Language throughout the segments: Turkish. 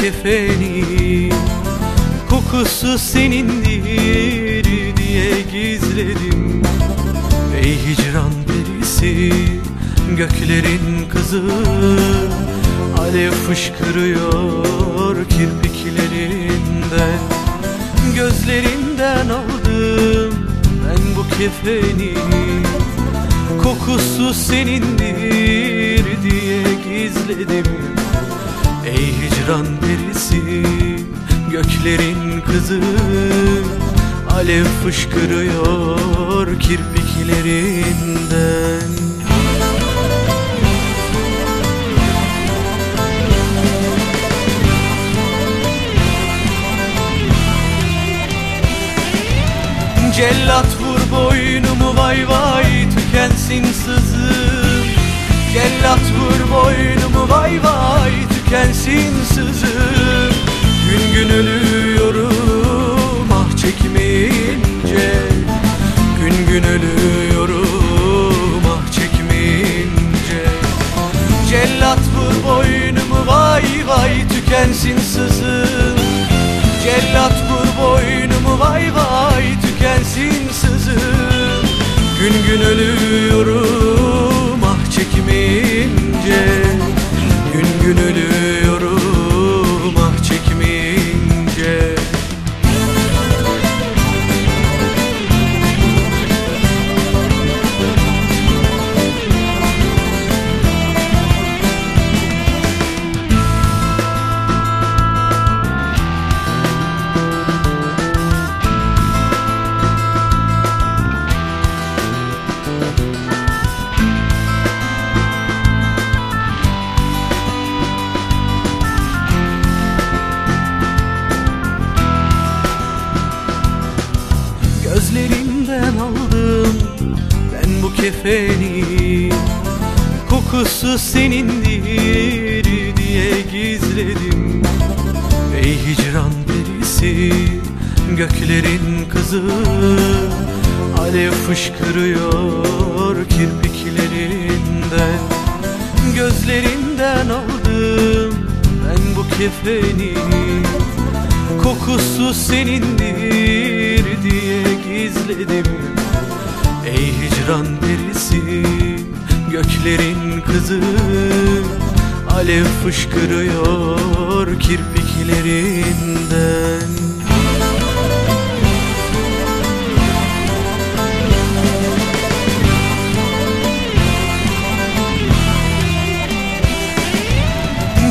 kefeni Kokusu senindir diye gizledim. Ey hicran perisi göklerin kızı Alev fışkırıyor kirpiklerinden. Gözlerinden aldım ben bu kefeni Kokusu senindir diye gizledim. Ey hicran perisi göklerin kızı. Alev fışkırıyor kirpiklerinden Cellat vur boynumu vay vay tükensin sızım tükensin sızım Gün gün ölüyorum ah çekmeyince Gün gün ölüyorum ah çekmeyince Cellat vur boynumu vay vay tükensin sızım Cellat vur boynumu vay vay tükensin sızım Gün gün ölüyorum kefeni Kokusu senindir diye gizledim. Ey hicran perisi göklerin kızı Alev fışkırıyor kirpiklerinden. Gözlerinden aldım ben bu kefeni Kokusu senindir diye gizledim Ey hicran perisi göklerin kızı Alev fışkırıyor kirpiklerinden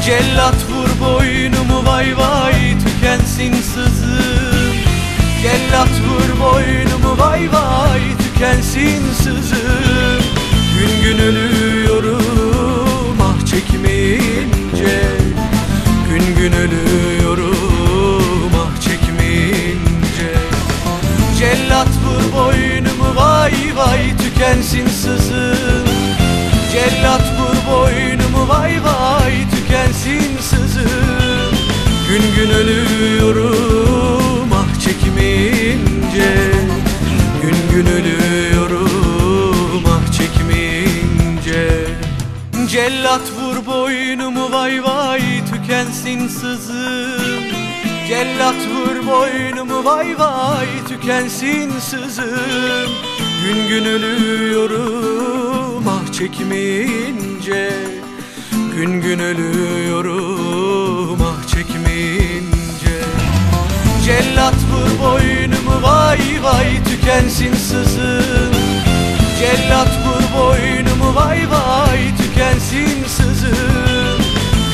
Cellat vur boynumu vay vay tükensin sızım Cellat vur boynumu vay vay tükensin sızım Gün gün ölüyorum ah çekmeyince. Gün gün ölüyorum ah çekmeyince. Cellat vur boynumu vay vay tükensin sızım Cellat vur boynumu vay vay tükensin sızım Gün gün ölüyorum ah çekmeyince Gün ölüyorum ah çekmeyince. Cellat vur boynumu vay vay tükensin sızım. Cellat vur boynumu vay vay tükensin sızım. Gün gün ölüyorum ah çekmeyince. Gün gün ölüyorum ah çekmeyince vay vay tükensin sızın. Cellat vur boynumu vay vay tükensin sızın.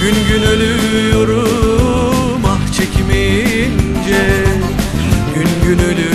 Gün gün ölüyorum ah çekimince Gün gün ölüyorum.